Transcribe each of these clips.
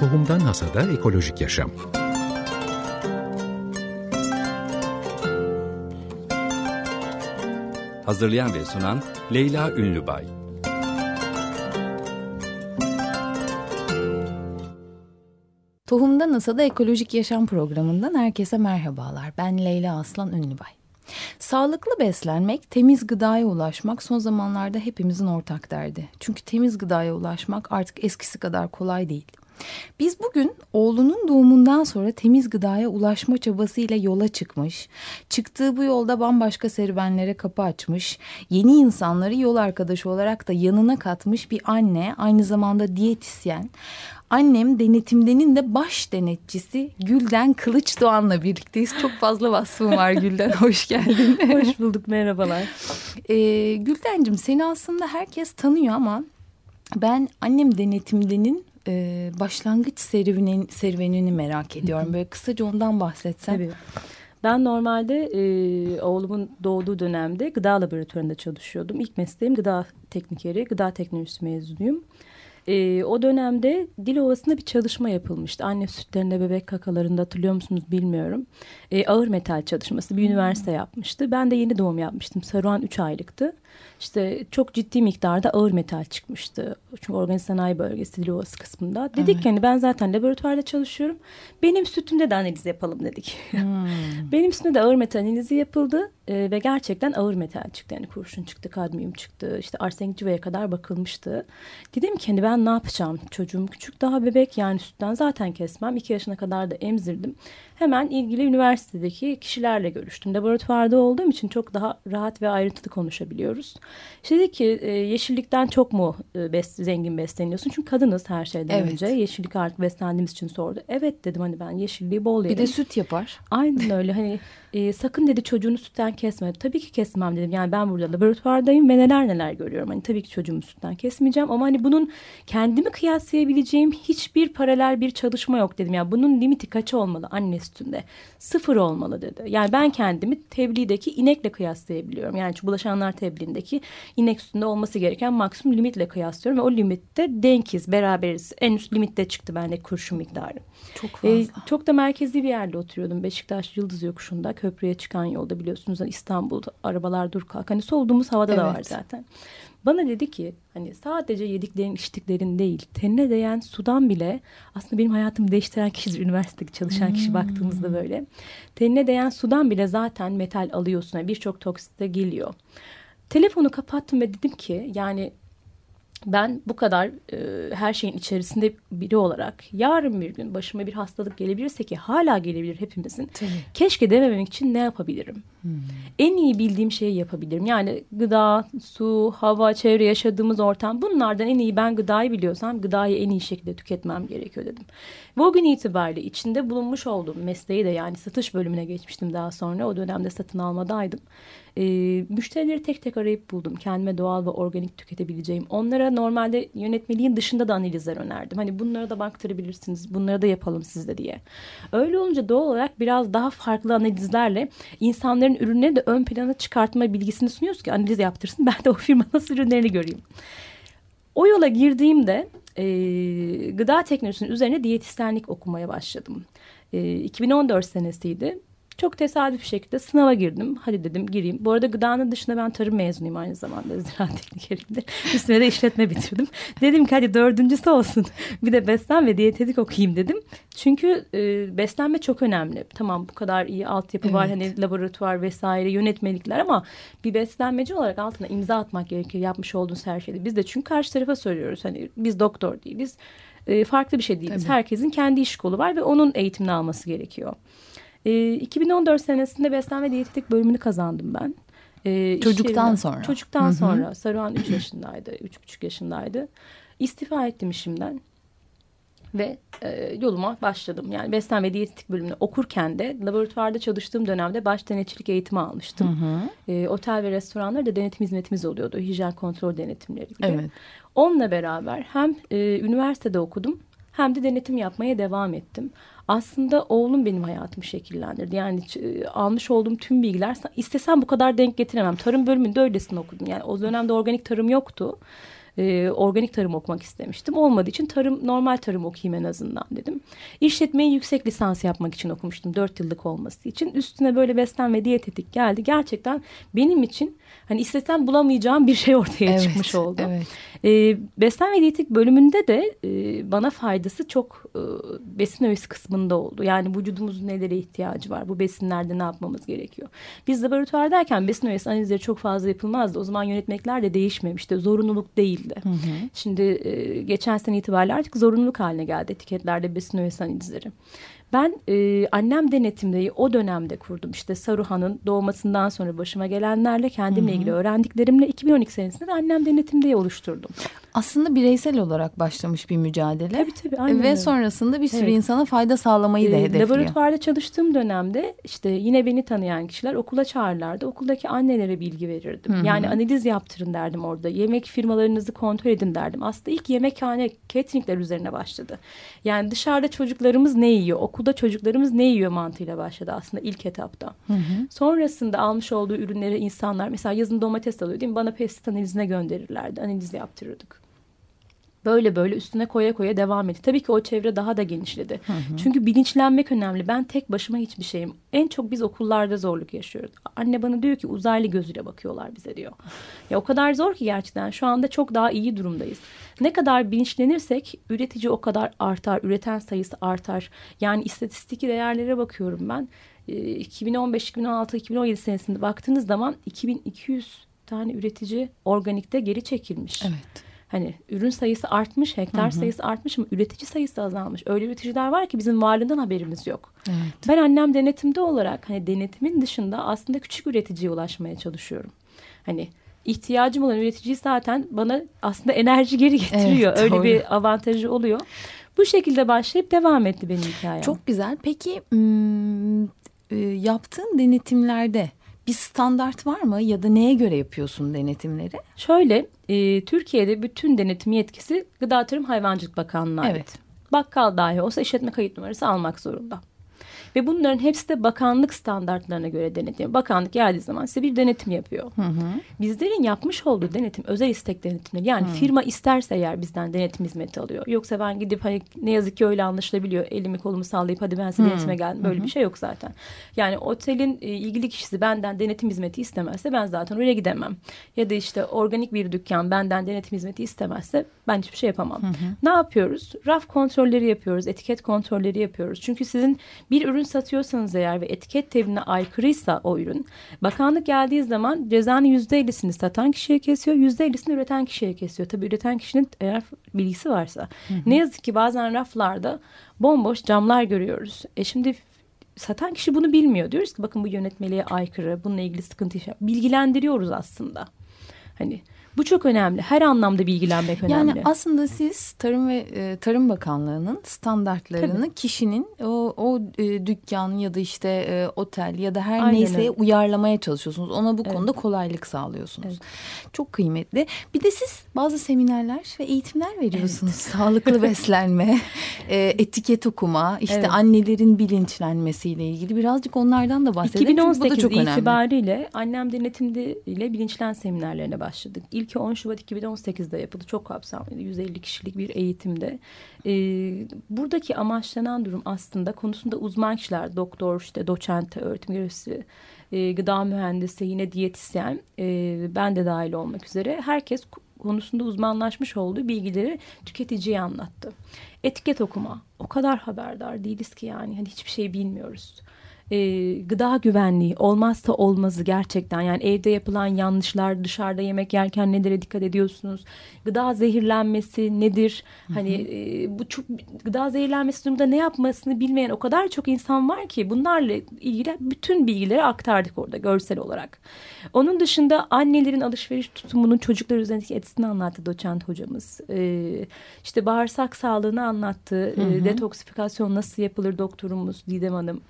Tohumdan Hasada Ekolojik Yaşam Hazırlayan ve sunan Leyla Ünlübay Tohumdan Hasada Ekolojik Yaşam programından herkese merhabalar. Ben Leyla Aslan Ünlübay. Sağlıklı beslenmek, temiz gıdaya ulaşmak son zamanlarda hepimizin ortak derdi. Çünkü temiz gıdaya ulaşmak artık eskisi kadar kolay değil. Biz bugün oğlunun doğumundan sonra temiz gıdaya ulaşma çabasıyla yola çıkmış, çıktığı bu yolda bambaşka serüvenlere kapı açmış, yeni insanları yol arkadaşı olarak da yanına katmış bir anne, aynı zamanda diyetisyen, Annem denetimdenin de baş denetçisi Gülden Kılıç Doğan'la birlikteyiz. Çok fazla vasfım var Gülden. Hoş geldin. Hoş bulduk. Merhabalar. Ee, Gülden'cim seni aslında herkes tanıyor ama ben annem denetimdenin e, başlangıç serüvenin, serüvenini merak ediyorum. Böyle kısaca ondan bahsetsen. Tabii. Ben normalde e, oğlumun doğduğu dönemde gıda laboratuvarında çalışıyordum. İlk mesleğim gıda teknikeri, gıda teknolojisi mezunuyum. E, o dönemde Dil Ovası'nda bir çalışma yapılmıştı. Anne sütlerinde, bebek kakalarında hatırlıyor musunuz bilmiyorum. E, ağır metal çalışması bir üniversite yapmıştı. Ben de yeni doğum yapmıştım. Saruhan 3 aylıktı. İşte çok ciddi miktarda ağır metal çıkmıştı. Çünkü organize sanayi bölgesi Dil Ovası kısmında. Dedik evet. ki hani ben zaten laboratuvarda çalışıyorum. Benim sütümde de analiz yapalım dedik. Hmm. Benim sütümde de ağır metal analizi yapıldı. E, ve gerçekten ağır metal çıktı. Yani kurşun çıktı, kadmiyum çıktı. İşte arsenik civaya kadar bakılmıştı. Dedim ki hani ben ne yapacağım? Çocuğum küçük daha bebek yani sütten zaten kesmem. İki yaşına kadar da emzirdim. Hemen ilgili üniversitedeki kişilerle görüştüm. Laboratuvarda olduğum için çok daha rahat ve ayrıntılı konuşabiliyoruz. İşte dedi ki e, yeşillikten çok mu e, bes, zengin besleniyorsun? Çünkü kadınız her şeyden evet. önce. Yeşillik artık beslendiğimiz için sordu. Evet dedim hani ben yeşilliği bol yerim. Bir de süt yapar. Aynen öyle hani e, sakın dedi çocuğunu sütten kesme. Tabii ki kesmem dedim. Yani ben burada laboratuvardayım ve neler neler görüyorum. Hani tabii ki çocuğumu sütten kesmeyeceğim ama hani bunun kendimi kıyaslayabileceğim hiçbir paralel bir çalışma yok dedim. Yani bunun limiti kaç olmalı anne sütünde? Sıfır olmalı dedi. Yani ben kendimi tebliğdeki inekle kıyaslayabiliyorum. Yani şu bulaşanlar tebliğindeki inek sütünde olması gereken maksimum limitle kıyaslıyorum ve o limitte denkiz, beraberiz. En üst limitte çıktı bende kurşun miktarı. Çok fazla. Ee, çok da merkezi bir yerde oturuyordum. Beşiktaş Yıldız Yokuşu'nda köprüye çıkan yolda biliyorsunuz hani İstanbul'da arabalar dur kalk. Hani solduğumuz havada evet. da var zaten. Bana dedi ki hani sadece yediklerin içtiklerin değil tenine değen sudan bile aslında benim hayatımı değiştiren kişidir üniversitedeki çalışan kişi hmm. baktığımızda böyle. Tenine değen sudan bile zaten metal alıyorsun. Yani Birçok toksit de geliyor. Telefonu kapattım ve dedim ki yani ben bu kadar e, her şeyin içerisinde biri olarak yarın bir gün başıma bir hastalık gelebilirse ki hala gelebilir hepimizin. Tabii. Keşke dememek için ne yapabilirim? Hmm. En iyi bildiğim şeyi yapabilirim. Yani gıda, su, hava, çevre, yaşadığımız ortam bunlardan en iyi ben gıdayı biliyorsam gıdayı en iyi şekilde tüketmem gerekiyor dedim. Ve o gün itibariyle içinde bulunmuş olduğum mesleği de yani satış bölümüne geçmiştim daha sonra. O dönemde satın almadaydım. E, müşterileri tek tek arayıp buldum. Kendime doğal ve organik tüketebileceğim. Onlara normalde yönetmeliğin dışında da analizler önerdim. Hani bunlara da baktırabilirsiniz. Bunları da yapalım sizde diye. Öyle olunca doğal olarak biraz daha farklı analizlerle insanların ürünleri de ön plana çıkartma bilgisini sunuyoruz ki analiz yaptırsın. Ben de o firma nasıl ürünlerini göreyim. O yola girdiğimde e, gıda teknolojisinin üzerine diyetisyenlik okumaya başladım. E, 2014 senesiydi. Çok tesadüf şekilde sınava girdim. Hadi dedim gireyim. Bu arada gıdanın dışında ben tarım mezunuyum aynı zamanda. Ziraat teknikeriyimdir. Üstüne de işletme bitirdim. Dedim ki hadi dördüncüsü olsun. Bir de beslen ve diyetetik okuyayım dedim. Çünkü e, beslenme çok önemli. Tamam bu kadar iyi altyapı evet. var. Hani laboratuvar vesaire yönetmelikler ama bir beslenmeci olarak altına imza atmak gerekiyor. Yapmış olduğunuz her şeyde. Biz de çünkü karşı tarafa söylüyoruz. Hani biz doktor değiliz. E, farklı bir şey değiliz. Tabii. Herkesin kendi iş kolu var ve onun eğitimini alması gerekiyor. E, ee, 2014 senesinde beslenme diyetetik bölümünü kazandım ben. E, çocuktan sonra. Çocuktan Hı -hı. sonra. Saruhan 3 yaşındaydı, 3,5 yaşındaydı. İstifa ettim işimden. Ve e, yoluma başladım. Yani beslenme diyetetik bölümünü okurken de laboratuvarda çalıştığım dönemde baş denetçilik eğitimi almıştım. Hı hı. E, otel ve restoranlarda denetim hizmetimiz oluyordu. Hijyen kontrol denetimleri gibi. Evet. Onunla beraber hem e, üniversitede okudum hem de denetim yapmaya devam ettim aslında oğlum benim hayatımı şekillendirdi. Yani almış olduğum tüm bilgiler istesem bu kadar denk getiremem. Tarım bölümünde öylesine okudum. Yani o dönemde organik tarım yoktu. e, organik tarım okumak istemiştim. Olmadığı için tarım normal tarım okuyayım en azından dedim. İşletmeyi yüksek lisans yapmak için okumuştum. Dört yıllık olması için. Üstüne böyle beslenme diyetetik geldi. Gerçekten benim için hani istesem bulamayacağım bir şey ortaya evet, çıkmış oldu. Evet. E, beslenme diyetetik bölümünde de e, bana faydası çok e, besin öğesi kısmında oldu. Yani vücudumuzun nelere ihtiyacı var? Bu besinlerde ne yapmamız gerekiyor? Biz laboratuvardayken besin öğesi analizleri çok fazla yapılmazdı. O zaman yönetmekler de değişmemişti. Zorunluluk değildi. Hı hı. Şimdi e, geçen sene itibariyle artık zorunluluk haline geldi etiketlerde besin öğesi analizleri. Ben e, annem denetimdeyi o dönemde kurdum. İşte Saruhan'ın doğmasından sonra başıma gelenlerle kendimle ilgili öğrendiklerimle 2012 senesinde de annem denetimdeyi oluşturdum. Aslında bireysel olarak başlamış bir mücadele. Tabii tabii. Aynen Ve sonrasında bir sürü evet. insana fayda sağlamayı da hedefliyor. Laboratuvarda çalıştığım dönemde işte yine beni tanıyan kişiler okula çağırlardı. Okuldaki annelere bilgi verirdim. Hı -hı. Yani analiz yaptırın derdim orada. Yemek firmalarınızı kontrol edin derdim. Aslında ilk yemekhane cateringler üzerine başladı. Yani dışarıda çocuklarımız ne yiyor? Okulda çocuklarımız ne yiyor mantığıyla başladı aslında ilk etapta. Hı hı. Sonrasında almış olduğu ürünleri insanlar mesela yazın domates alıyor değil mi? Bana pestit analizine gönderirlerdi. Analiz yaptırırdık. Böyle böyle üstüne koya koya devam etti. Tabii ki o çevre daha da genişledi. Hı hı. Çünkü bilinçlenmek önemli. Ben tek başıma hiçbir şeyim. En çok biz okullarda zorluk yaşıyoruz. Anne bana diyor ki uzaylı gözüyle bakıyorlar bize diyor. Ya o kadar zor ki gerçekten. Şu anda çok daha iyi durumdayız. Ne kadar bilinçlenirsek üretici o kadar artar. Üreten sayısı artar. Yani istatistik değerlere bakıyorum ben. 2015, 2016, 2017 senesinde baktığınız zaman 2200 tane üretici organikte geri çekilmiş. Evet. Hani ürün sayısı artmış, hektar hı hı. sayısı artmış ama üretici sayısı azalmış. Öyle üreticiler var ki bizim varlığından haberimiz yok. Evet. Ben annem denetimde olarak hani denetimin dışında aslında küçük üreticiye ulaşmaya çalışıyorum. Hani ihtiyacım olan üreticiyi zaten bana aslında enerji geri getiriyor. Evet, Öyle doğru. bir avantajı oluyor. Bu şekilde başlayıp devam etti benim hikayem. Çok güzel. Peki yaptığın denetimlerde bir standart var mı ya da neye göre yapıyorsun denetimleri? Şöyle e, Türkiye'de bütün denetim yetkisi Gıda Tarım Hayvancılık Bakanlığı'na evet. ait. Bakkal dahi olsa işletme kayıt numarası almak zorunda. Ve bunların hepsi de bakanlık standartlarına göre denetim. Bakanlık geldiği zaman size bir denetim yapıyor. Hı hı. Bizlerin yapmış olduğu denetim özel istek denetimleri. Yani hı. firma isterse eğer bizden denetim hizmeti alıyor. Yoksa ben gidip hani ne yazık ki öyle anlaşılabiliyor. Elimi kolumu sallayıp hadi ben size denetime geldim. Böyle hı hı. bir şey yok zaten. Yani otelin e, ilgili kişisi benden denetim hizmeti istemezse ben zaten oraya gidemem. Ya da işte organik bir dükkan benden denetim hizmeti istemezse ben hiçbir şey yapamam. Hı hı. Ne yapıyoruz? Raf kontrolleri yapıyoruz. Etiket kontrolleri yapıyoruz. Çünkü sizin bir ürün satıyorsanız eğer ve etiket tebliğine aykırıysa o ürün bakanlık geldiği zaman cezanın yüzde ellisini satan kişiye kesiyor yüzde ellisini üreten kişiye kesiyor. Tabii üreten kişinin eğer bilgisi varsa. Hı hı. Ne yazık ki bazen raflarda bomboş camlar görüyoruz. E şimdi satan kişi bunu bilmiyor. Diyoruz ki bakın bu yönetmeliğe aykırı bununla ilgili sıkıntı yaşa. Bilgilendiriyoruz aslında. Hani bu çok önemli. Her anlamda bilgilenmek önemli. Yani aslında siz Tarım ve e, Tarım Bakanlığı'nın standartlarını Tabii. kişinin o, o e, dükkan ya da işte e, otel ya da her Aynen neyse öyle. uyarlamaya çalışıyorsunuz. Ona bu evet. konuda kolaylık sağlıyorsunuz. Evet. Çok kıymetli. Bir de siz bazı seminerler ve eğitimler veriyorsunuz. Evet. Sağlıklı beslenme, etiket okuma, işte evet. annelerin bilinçlenmesiyle ilgili birazcık onlardan da bahsedelim. 2018 itibariyle annem denetimde ile bilinçlen seminerlerine başladık. İlk İlki 10 Şubat 2018'de yapıldı. Çok kapsamlıydı. 150 kişilik bir eğitimde. Ee, buradaki amaçlanan durum aslında konusunda uzman kişiler, doktor, işte doçent, öğretim görevlisi, e, gıda mühendisi, yine diyetisyen, e, ben de dahil olmak üzere herkes konusunda uzmanlaşmış olduğu bilgileri tüketiciye anlattı. Etiket okuma. O kadar haberdar değiliz ki yani hani hiçbir şey bilmiyoruz e, gıda güvenliği olmazsa olmazı gerçekten. Yani evde yapılan yanlışlar dışarıda yemek yerken nelere dikkat ediyorsunuz? Gıda zehirlenmesi nedir? Hı hı. hani e, bu çok gıda zehirlenmesi durumunda ne yapmasını bilmeyen o kadar çok insan var ki bunlarla ilgili bütün bilgileri aktardık orada görsel olarak. Onun dışında annelerin alışveriş tutumunun çocuklar üzerindeki etkisini anlattı doçent hocamız. E, işte bağırsak sağlığını anlattı. Hı hı. E, detoksifikasyon nasıl yapılır doktorumuz Didem Hanım?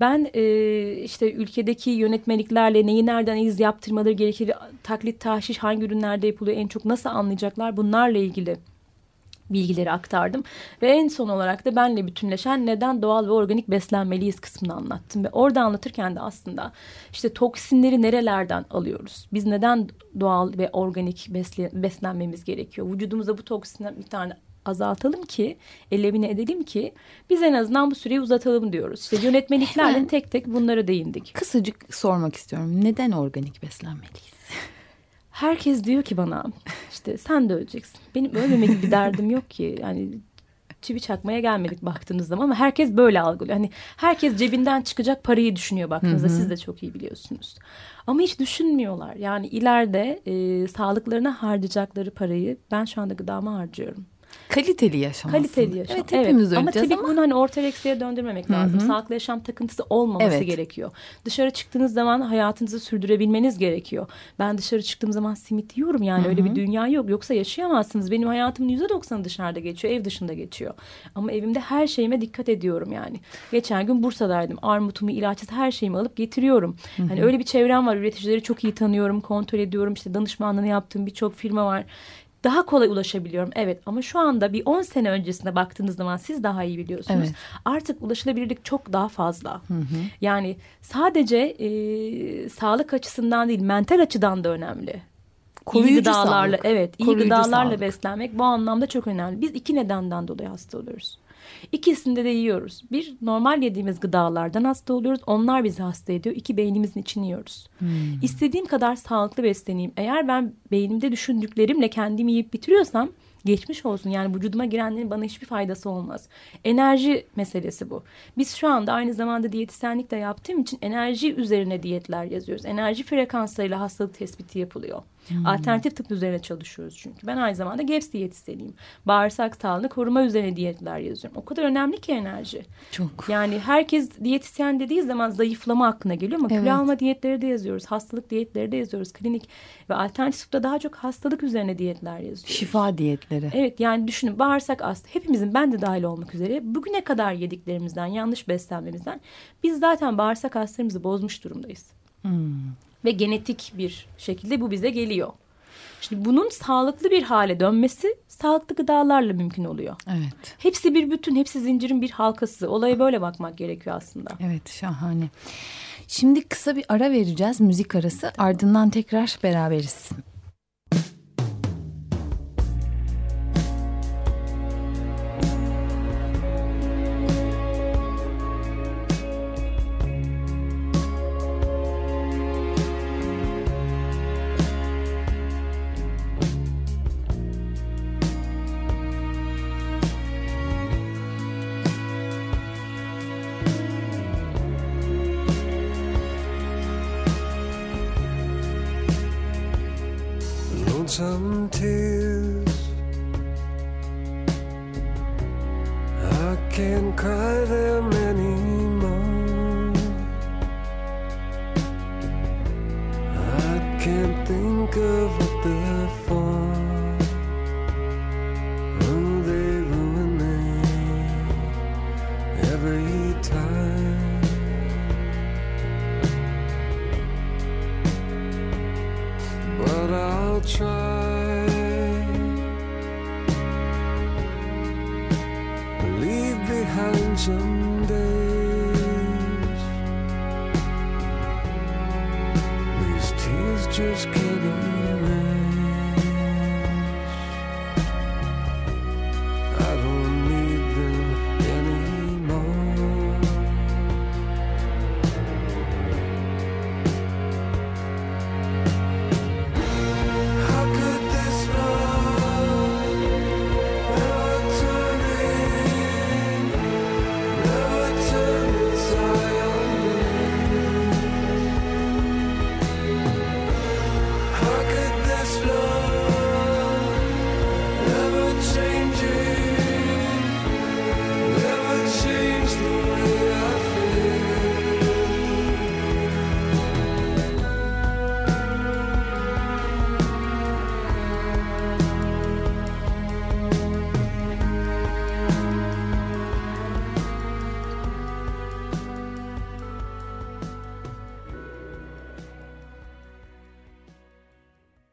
Ben e, işte ülkedeki yönetmeliklerle neyi nereden iz yaptırmaları gerekir, taklit tahşiş hangi ürünlerde yapılıyor en çok nasıl anlayacaklar bunlarla ilgili bilgileri aktardım. Ve en son olarak da benle bütünleşen neden doğal ve organik beslenmeliyiz kısmını anlattım. Ve orada anlatırken de aslında işte toksinleri nerelerden alıyoruz? Biz neden doğal ve organik beslenmemiz gerekiyor? Vücudumuza bu toksinden bir tane azaltalım ki, elemine edelim ki biz en azından bu süreyi uzatalım diyoruz. İşte yönetmeliklerle Hemen tek tek bunlara değindik. Kısacık sormak istiyorum. Neden organik beslenmeliyiz? Herkes diyor ki bana işte sen de öleceksin. Benim ölmeme gibi bir derdim yok ki. Yani çivi çakmaya gelmedik baktığınız zaman ama herkes böyle algılıyor. Hani herkes cebinden çıkacak parayı düşünüyor baktığınızda hı hı. siz de çok iyi biliyorsunuz. Ama hiç düşünmüyorlar. Yani ileride e, sağlıklarına harcayacakları parayı ben şu anda gıdama harcıyorum. Kaliteli yaşam Kaliteli yaşam. Evet hepimiz evet. Ama tabii ama... bunu hani orta eksiğe döndürmemek lazım. Hı -hı. Sağlıklı yaşam takıntısı olmaması evet. gerekiyor. Dışarı çıktığınız zaman hayatınızı sürdürebilmeniz gerekiyor. Ben dışarı çıktığım zaman simit yiyorum yani Hı -hı. öyle bir dünya yok. Yoksa yaşayamazsınız. Benim hayatımın yüzde doksanı dışarıda geçiyor. Ev dışında geçiyor. Ama evimde her şeyime dikkat ediyorum yani. Geçen gün Bursa'daydım. Armutumu, ilaçsız her şeyimi alıp getiriyorum. Hı -hı. Hani öyle bir çevrem var. Üreticileri çok iyi tanıyorum, kontrol ediyorum. İşte danışmanlığını yaptığım birçok firma var daha kolay ulaşabiliyorum. Evet ama şu anda bir 10 sene öncesine baktığınız zaman siz daha iyi biliyorsunuz. Evet. Artık ulaşılabilirlik çok daha fazla. Hı hı. Yani sadece e, sağlık açısından değil mental açıdan da önemli. Koruyucu iyi gıdalarla sağlık. evet iyi Koruyucu gıdalarla sağlık. beslenmek bu anlamda çok önemli. Biz iki nedenden dolayı hasta oluyoruz. İkisinde de yiyoruz. Bir normal yediğimiz gıdalardan hasta oluyoruz. Onlar bizi hasta ediyor. İki beynimizin içini yiyoruz. Hmm. İstediğim kadar sağlıklı besleneyim. Eğer ben beynimde düşündüklerimle kendimi yiyip bitiriyorsam geçmiş olsun. Yani vücuduma girenlerin bana hiçbir faydası olmaz. Enerji meselesi bu. Biz şu anda aynı zamanda diyetisyenlik de yaptığım için enerji üzerine diyetler yazıyoruz. Enerji frekanslarıyla hastalık tespiti yapılıyor. Hmm. Alternatif tıp üzerine çalışıyoruz çünkü. Ben aynı zamanda GEPS diyetisyeniyim. Bağırsak sağlığını koruma üzerine diyetler yazıyorum. O kadar önemli ki enerji. Çok. Yani herkes diyetisyen dediği zaman zayıflama aklına geliyor ama evet. kilo alma diyetleri de yazıyoruz. Hastalık diyetleri de yazıyoruz. Klinik ve alternatif tıpta daha çok hastalık üzerine diyetler yazıyoruz. Şifa diyetleri. Evet yani düşünün bağırsak astı. Hepimizin ben de dahil olmak üzere bugüne kadar yediklerimizden, yanlış beslenmemizden biz zaten bağırsak hastalarımızı bozmuş durumdayız. Hmm ve genetik bir şekilde bu bize geliyor. Şimdi bunun sağlıklı bir hale dönmesi sağlıklı gıdalarla mümkün oluyor. Evet. Hepsi bir bütün, hepsi zincirin bir halkası. Olaya böyle bakmak gerekiyor aslında. Evet, şahane. Şimdi kısa bir ara vereceğiz, müzik arası. Ardından tekrar beraberiz. Can't think of what they're for.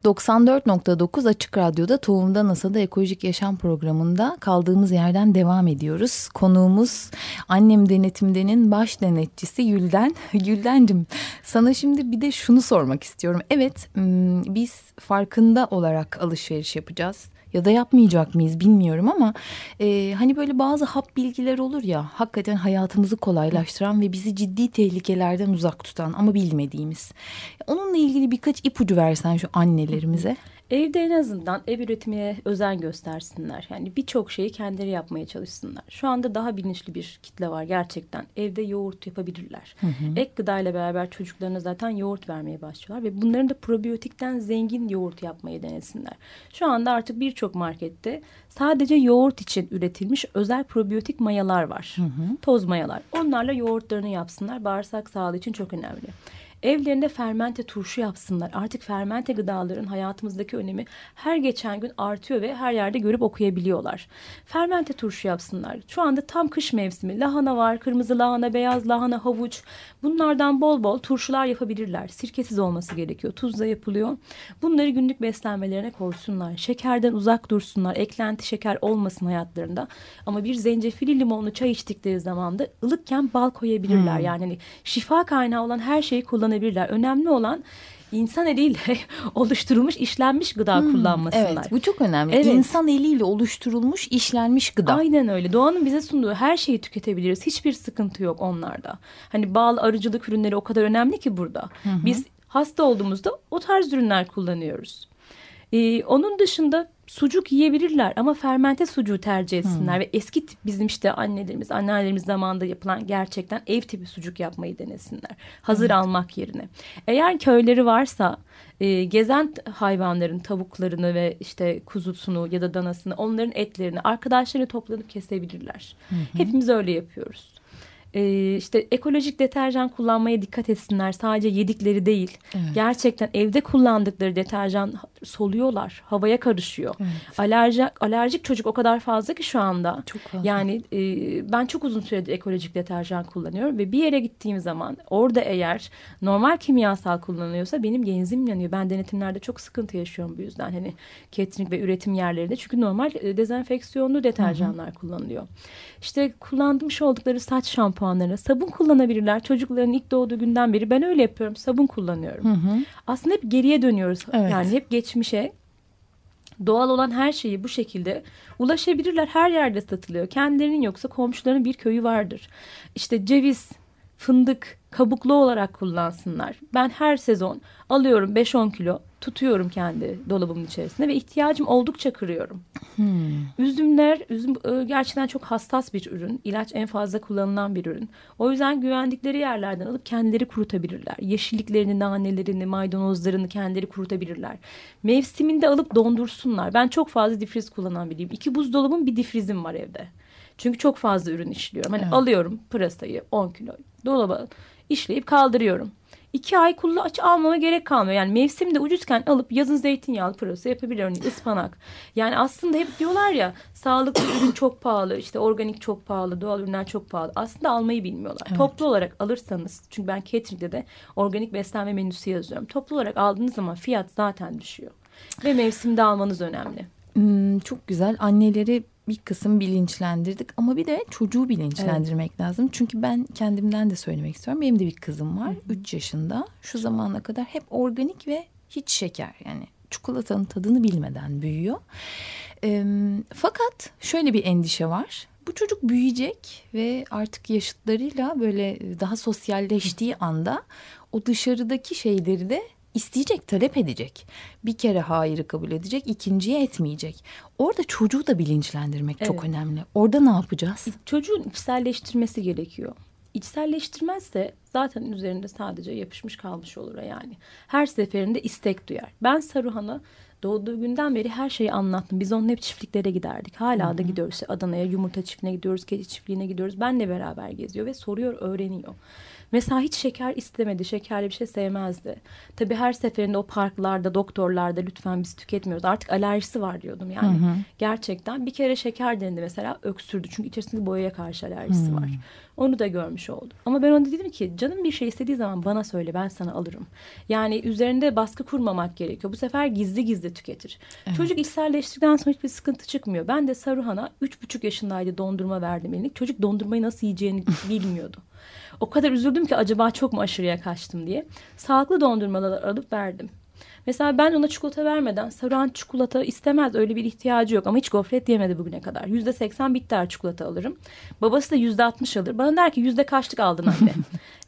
94.9 Açık Radyo'da Tohumda NASA'da Ekolojik Yaşam programında kaldığımız yerden devam ediyoruz. Konuğumuz annem denetimdenin baş denetçisi Gülden. Gülden'cim sana şimdi bir de şunu sormak istiyorum. Evet biz farkında olarak alışveriş yapacağız ya da yapmayacak mıyız bilmiyorum ama e, hani böyle bazı hap bilgiler olur ya hakikaten hayatımızı kolaylaştıran ve bizi ciddi tehlikelerden uzak tutan ama bilmediğimiz. Onunla ilgili birkaç ipucu versen şu annelerimize. Evde en azından ev üretimine özen göstersinler. Yani birçok şeyi kendileri yapmaya çalışsınlar. Şu anda daha bilinçli bir kitle var gerçekten. Evde yoğurt yapabilirler. Hı hı. Ek gıdayla beraber çocuklarına zaten yoğurt vermeye başlıyorlar. Ve bunların da probiyotikten zengin yoğurt yapmayı denesinler. Şu anda artık birçok markette sadece yoğurt için üretilmiş özel probiyotik mayalar var. Hı hı. Toz mayalar. Onlarla yoğurtlarını yapsınlar. Bağırsak sağlığı için çok önemli. Evlerinde fermente turşu yapsınlar. Artık fermente gıdaların hayatımızdaki önemi her geçen gün artıyor ve her yerde görüp okuyabiliyorlar. Fermente turşu yapsınlar. Şu anda tam kış mevsimi. Lahana var, kırmızı lahana, beyaz lahana, havuç. Bunlardan bol bol turşular yapabilirler. Sirkesiz olması gerekiyor. Tuzla yapılıyor. Bunları günlük beslenmelerine koysunlar. Şekerden uzak dursunlar. Eklenti şeker olmasın hayatlarında. Ama bir zencefili limonlu çay içtikleri zaman da ılıkken bal koyabilirler. Hmm. Yani hani şifa kaynağı olan her şeyi kullanabilirler. Önemli olan insan eliyle oluşturulmuş işlenmiş gıda hmm, kullanmasınlar. Evet bu çok önemli. Evet. İnsan eliyle oluşturulmuş işlenmiş gıda. Aynen öyle. Doğanın bize sunduğu her şeyi tüketebiliriz. Hiçbir sıkıntı yok onlarda. Hani bal arıcılık ürünleri o kadar önemli ki burada. Hı hı. Biz hasta olduğumuzda o tarz ürünler kullanıyoruz. Ee, onun dışında sucuk yiyebilirler ama fermente sucuğu tercih etsinler hmm. ve eski tip bizim işte annelerimiz, anneannelerimiz zamanında yapılan gerçekten ev tipi sucuk yapmayı denesinler. Hazır hmm. almak yerine. Eğer köyleri varsa e, gezen hayvanların tavuklarını ve işte kuzusunu ya da danasını onların etlerini arkadaşlarıyla toplanıp kesebilirler. Hmm. Hepimiz öyle yapıyoruz e, işte ekolojik deterjan kullanmaya dikkat etsinler. Sadece yedikleri değil. Evet. Gerçekten evde kullandıkları deterjan soluyorlar. Havaya karışıyor. Evet. Alerjik, alerjik çocuk o kadar fazla ki şu anda. Çok fazla. Yani e, ben çok uzun süredir ekolojik deterjan kullanıyorum ve bir yere gittiğim zaman orada eğer normal kimyasal kullanılıyorsa benim genzim yanıyor. Ben denetimlerde çok sıkıntı yaşıyorum bu yüzden. Hani catering ve üretim yerlerinde. Çünkü normal e, dezenfeksiyonlu deterjanlar Hı -hı. kullanılıyor. İşte kullanmış oldukları saç şampuanlarına sabun kullanabilirler. Çocukların ilk doğduğu günden beri ben öyle yapıyorum. Sabun kullanıyorum. Hı hı. Aslında hep geriye dönüyoruz. Evet. Yani hep geçmişe doğal olan her şeyi bu şekilde ulaşabilirler. Her yerde satılıyor. Kendilerinin yoksa komşuların bir köyü vardır. İşte ceviz, fındık, kabuklu olarak kullansınlar. Ben her sezon alıyorum 5-10 kilo tutuyorum kendi dolabımın içerisinde ve ihtiyacım oldukça kırıyorum. Hmm. Üzümler, üzüm e, gerçekten çok hassas bir ürün. İlaç en fazla kullanılan bir ürün. O yüzden güvendikleri yerlerden alıp kendileri kurutabilirler. Yeşilliklerini, nanelerini, maydanozlarını kendileri kurutabilirler. Mevsiminde alıp dondursunlar. Ben çok fazla difriz kullanan biriyim. İki buzdolabım bir difrizim var evde. Çünkü çok fazla ürün işliyorum. Hani evet. alıyorum pırasayı 10 kilo dolaba işleyip kaldırıyorum iki ay kulaç almama gerek kalmıyor. Yani mevsimde ucuzken alıp yazın zeytinyağlı pırasa yapabilir örneğin ıspanak. Yani aslında hep diyorlar ya sağlıklı ürün çok pahalı işte organik çok pahalı doğal ürünler çok pahalı. Aslında almayı bilmiyorlar. Evet. Toplu olarak alırsanız çünkü ben catering'de de organik beslenme menüsü yazıyorum. Toplu olarak aldığınız zaman fiyat zaten düşüyor. Ve mevsimde almanız önemli. Hmm, çok güzel. Anneleri bir kısım bilinçlendirdik ama bir de çocuğu bilinçlendirmek evet. lazım. Çünkü ben kendimden de söylemek istiyorum. Benim de bir kızım var. Üç yaşında. Şu zamana kadar hep organik ve hiç şeker yani çikolatanın tadını bilmeden büyüyor. E, fakat şöyle bir endişe var. Bu çocuk büyüyecek ve artık yaşıtlarıyla böyle daha sosyalleştiği anda o dışarıdaki şeyleri de isteyecek, talep edecek. Bir kere hayırı kabul edecek, ikinciye etmeyecek. Orada çocuğu da bilinçlendirmek evet. çok önemli. Orada ne yapacağız? Çocuğun içselleştirmesi gerekiyor. İçselleştirmezse zaten üzerinde sadece yapışmış kalmış olur yani. Her seferinde istek duyar. Ben Saruhan'a doğduğu günden beri her şeyi anlattım. Biz onunla hep çiftliklere giderdik. Hala Hı-hı. da gidiyoruz. Adana'ya yumurta çiftliğine gidiyoruz, kedi çiftliğine gidiyoruz. Benle beraber geziyor ve soruyor, öğreniyor. Mesela hiç şeker istemedi. Şekerli bir şey sevmezdi. Tabii her seferinde o parklarda, doktorlarda lütfen biz tüketmiyoruz. Artık alerjisi var diyordum yani. Hı hı. Gerçekten bir kere şeker denedi mesela öksürdü. Çünkü içerisinde boyaya karşı alerjisi hı. var. Onu da görmüş oldum. Ama ben ona dedim ki canım bir şey istediği zaman bana söyle ben sana alırım. Yani üzerinde baskı kurmamak gerekiyor. Bu sefer gizli gizli tüketir. Evet. Çocuk içselleştirdikten sonra hiçbir sıkıntı çıkmıyor. Ben de Saruhan'a üç buçuk yaşındaydı dondurma verdim elinlik. Çocuk dondurmayı nasıl yiyeceğini bilmiyordu. O kadar üzüldüm ki acaba çok mu aşırıya kaçtım diye. Sağlıklı dondurmalar alıp verdim. Mesela ben ona çikolata vermeden Saruhan çikolata istemez öyle bir ihtiyacı yok ama hiç gofret yemedi bugüne kadar. Yüzde seksen bitter çikolata alırım. Babası da yüzde altmış alır. Bana der ki yüzde kaçlık aldın anne.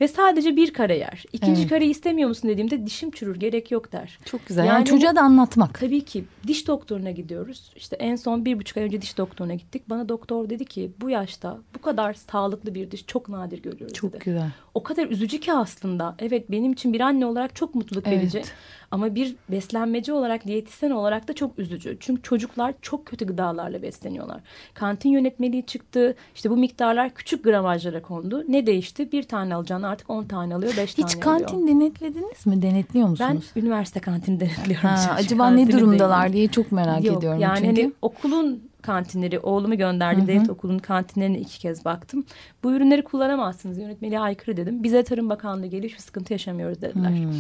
Ve sadece bir kare yer. İkinci evet. kareyi istemiyor musun dediğimde dişim çürür gerek yok der. Çok güzel yani, yani çocuğa da anlatmak. Tabii ki diş doktoruna gidiyoruz. İşte en son bir buçuk ay önce diş doktoruna gittik. Bana doktor dedi ki bu yaşta bu kadar sağlıklı bir diş çok nadir görüyoruz çok dedi. güzel. O kadar üzücü ki aslında. Evet benim için bir anne olarak çok mutluluk evet. verici. Ama bir beslenmeci olarak, diyetisyen olarak da çok üzücü. Çünkü çocuklar çok kötü gıdalarla besleniyorlar. Kantin yönetmeliği çıktı. İşte bu miktarlar küçük gramajlara kondu. Ne değişti? Bir tane alacağını artık on tane alıyor, beş Hiç tane alıyor. Hiç kantin denetlediniz mi? Denetliyor musunuz? Ben üniversite kantini denetliyorum. Ha, acaba ne durumdalar diye çok merak Yok, ediyorum. Yani çünkü... hani okulun kantinleri, oğlumu gönderdim. Hı hı. Devlet okulunun kantinlerine iki kez baktım. Bu ürünleri kullanamazsınız. Yönetmeliğe aykırı dedim. Bize Tarım Bakanlığı geliyor hiçbir sıkıntı yaşamıyoruz dediler. Hmm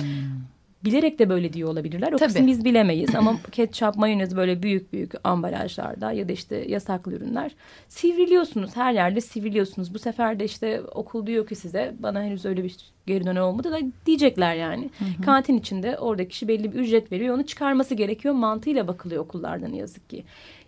bilerek de böyle diyor olabilirler. O kısmı biz bilemeyiz ama ketçap, mayonez böyle büyük büyük ambalajlarda ya da işte yasaklı ürünler sivriliyorsunuz. Her yerde sivriliyorsunuz. Bu sefer de işte okul diyor ki size bana henüz öyle bir geri dönem olmadı da diyecekler yani. Hı hı. Kantin içinde oradaki kişi belli bir ücret veriyor. Onu çıkarması gerekiyor. Mantığıyla bakılıyor okullardan yazık ki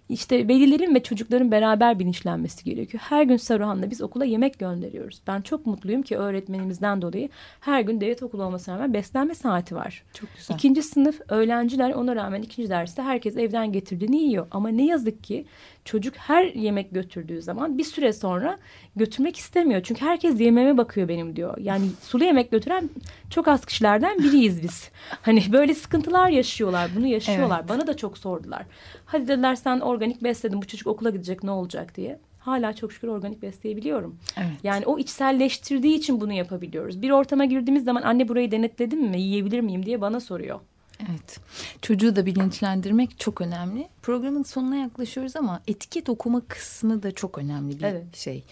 işte velilerin ve çocukların beraber bilinçlenmesi gerekiyor. Her gün Saruhan'la biz okula yemek gönderiyoruz. Ben çok mutluyum ki öğretmenimizden dolayı her gün devlet okulu olmasına rağmen beslenme saati var. Çok güzel. İkinci sınıf öğrenciler ona rağmen ikinci derste herkes evden getirdiğini yiyor. Ama ne yazık ki çocuk her yemek götürdüğü zaman bir süre sonra götürmek istemiyor. Çünkü herkes yememe bakıyor benim diyor. Yani sulu yemek götüren çok az kişilerden biriyiz biz. Hani böyle sıkıntılar yaşıyorlar. Bunu yaşıyorlar. Evet. Bana da çok sordular. Hadi dediler sen organik besledin bu çocuk okula gidecek ne olacak diye hala çok şükür organik besleyebiliyorum. Evet. Yani o içselleştirdiği için bunu yapabiliyoruz. Bir ortama girdiğimiz zaman anne burayı denetledim mi yiyebilir miyim diye bana soruyor. Evet. Çocuğu da bilinçlendirmek çok önemli. Programın sonuna yaklaşıyoruz ama etiket okuma kısmı da çok önemli bir evet. şey.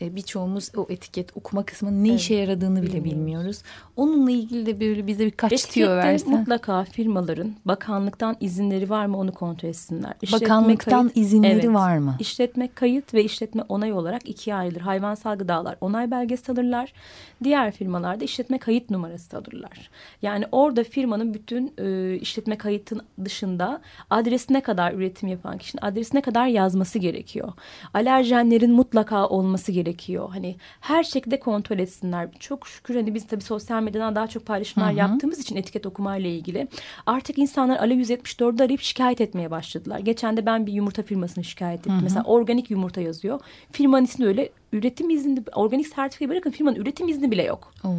Ee, birçoğumuz o etiket okuma kısmının ne evet. işe yaradığını bile Bilmiyoruz. bilmiyoruz. Onunla ilgili de böyle bize birkaç Etikette tüyo versen. mutlaka firmaların bakanlıktan izinleri var mı onu kontrol etsinler. İşletme bakanlıktan kayıt, izinleri evet, var mı? İşletme kayıt ve işletme onay olarak ikiye ayrılır. Hayvansal gıdalar onay belgesi alırlar. Diğer firmalarda işletme kayıt numarası alırlar. Yani orada firmanın bütün e, işletme kayıtın dışında adresine kadar üretim yapan kişinin adresine kadar yazması gerekiyor. Alerjenlerin mutlaka olması gerekiyor. Hani her şekilde kontrol etsinler. Çok şükür hani biz tabii sosyal medyadan daha çok paylaşımlar hı hı. yaptığımız için etiket okumayla ilgili artık insanlar Ale 174'ü arayıp şikayet etmeye başladılar. Geçen de ben bir yumurta firmasını şikayet ettim. Hı hı. Mesela organik yumurta yazıyor. Firmanın ismi öyle üretim izni organik sertifikayı bırakın firmanın üretim izni bile yok. Oo.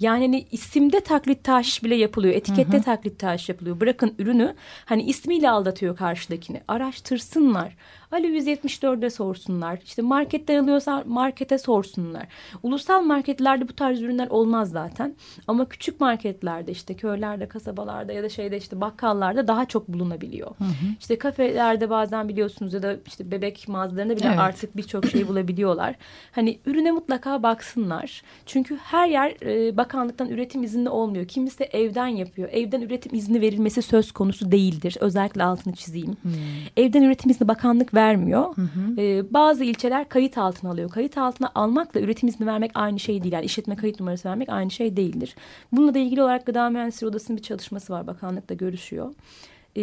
Yani hani isimde taklit taş bile yapılıyor. Etikette hı hı. taklit taş yapılıyor. Bırakın ürünü hani ismiyle aldatıyor karşıdakini. Araştırsınlar. Ali 174'e sorsunlar. İşte marketten alıyorsa markete sorsunlar. Ulusal marketlerde bu tarz ürünler olmaz zaten. Ama küçük marketlerde işte köylerde, kasabalarda ya da şeyde işte bakkallarda daha çok bulunabiliyor. Hı hı. İşte kafelerde bazen biliyorsunuz ya da işte bebek mağazalarında bile evet. artık birçok şey bulabiliyorlar. Hani ürüne mutlaka baksınlar. Çünkü her yer e, bakanlıktan üretim izni olmuyor. Kimisi evden yapıyor. Evden üretim izni verilmesi söz konusu değildir. Özellikle altını çizeyim. Hmm. Evden üretim izni bakanlık vermiyor. Hı hı. Ee, bazı ilçeler kayıt altına alıyor. Kayıt altına almakla üretim izni vermek aynı şey değil. Yani işletme kayıt numarası vermek aynı şey değildir. Bununla da ilgili olarak Gıda Mühendisleri Odası'nın bir çalışması var. Bakanlıkla görüşüyor. Ee,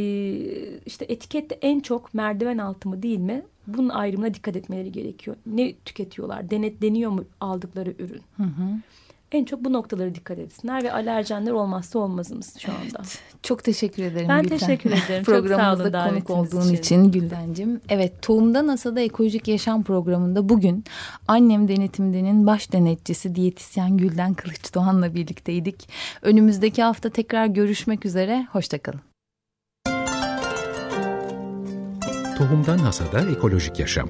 işte etikette en çok merdiven altı mı değil mi? Bunun ayrımına dikkat etmeleri gerekiyor. Ne tüketiyorlar? Denetleniyor mu aldıkları ürün? Hı hı en çok bu noktalara dikkat etsinler ve alerjenler olmazsa olmazımız şu anda. Evet, çok teşekkür ederim Ben Gülden. teşekkür ederim. Programımıza konuk olduğun için, için Güldencim. Evet Tohumda NASA'da Ekolojik Yaşam programında bugün annem denetimdenin baş denetçisi diyetisyen Gülden Kılıç Doğan'la birlikteydik. Önümüzdeki hafta tekrar görüşmek üzere. Hoşçakalın. Tohumdan Hasada Ekolojik Yaşam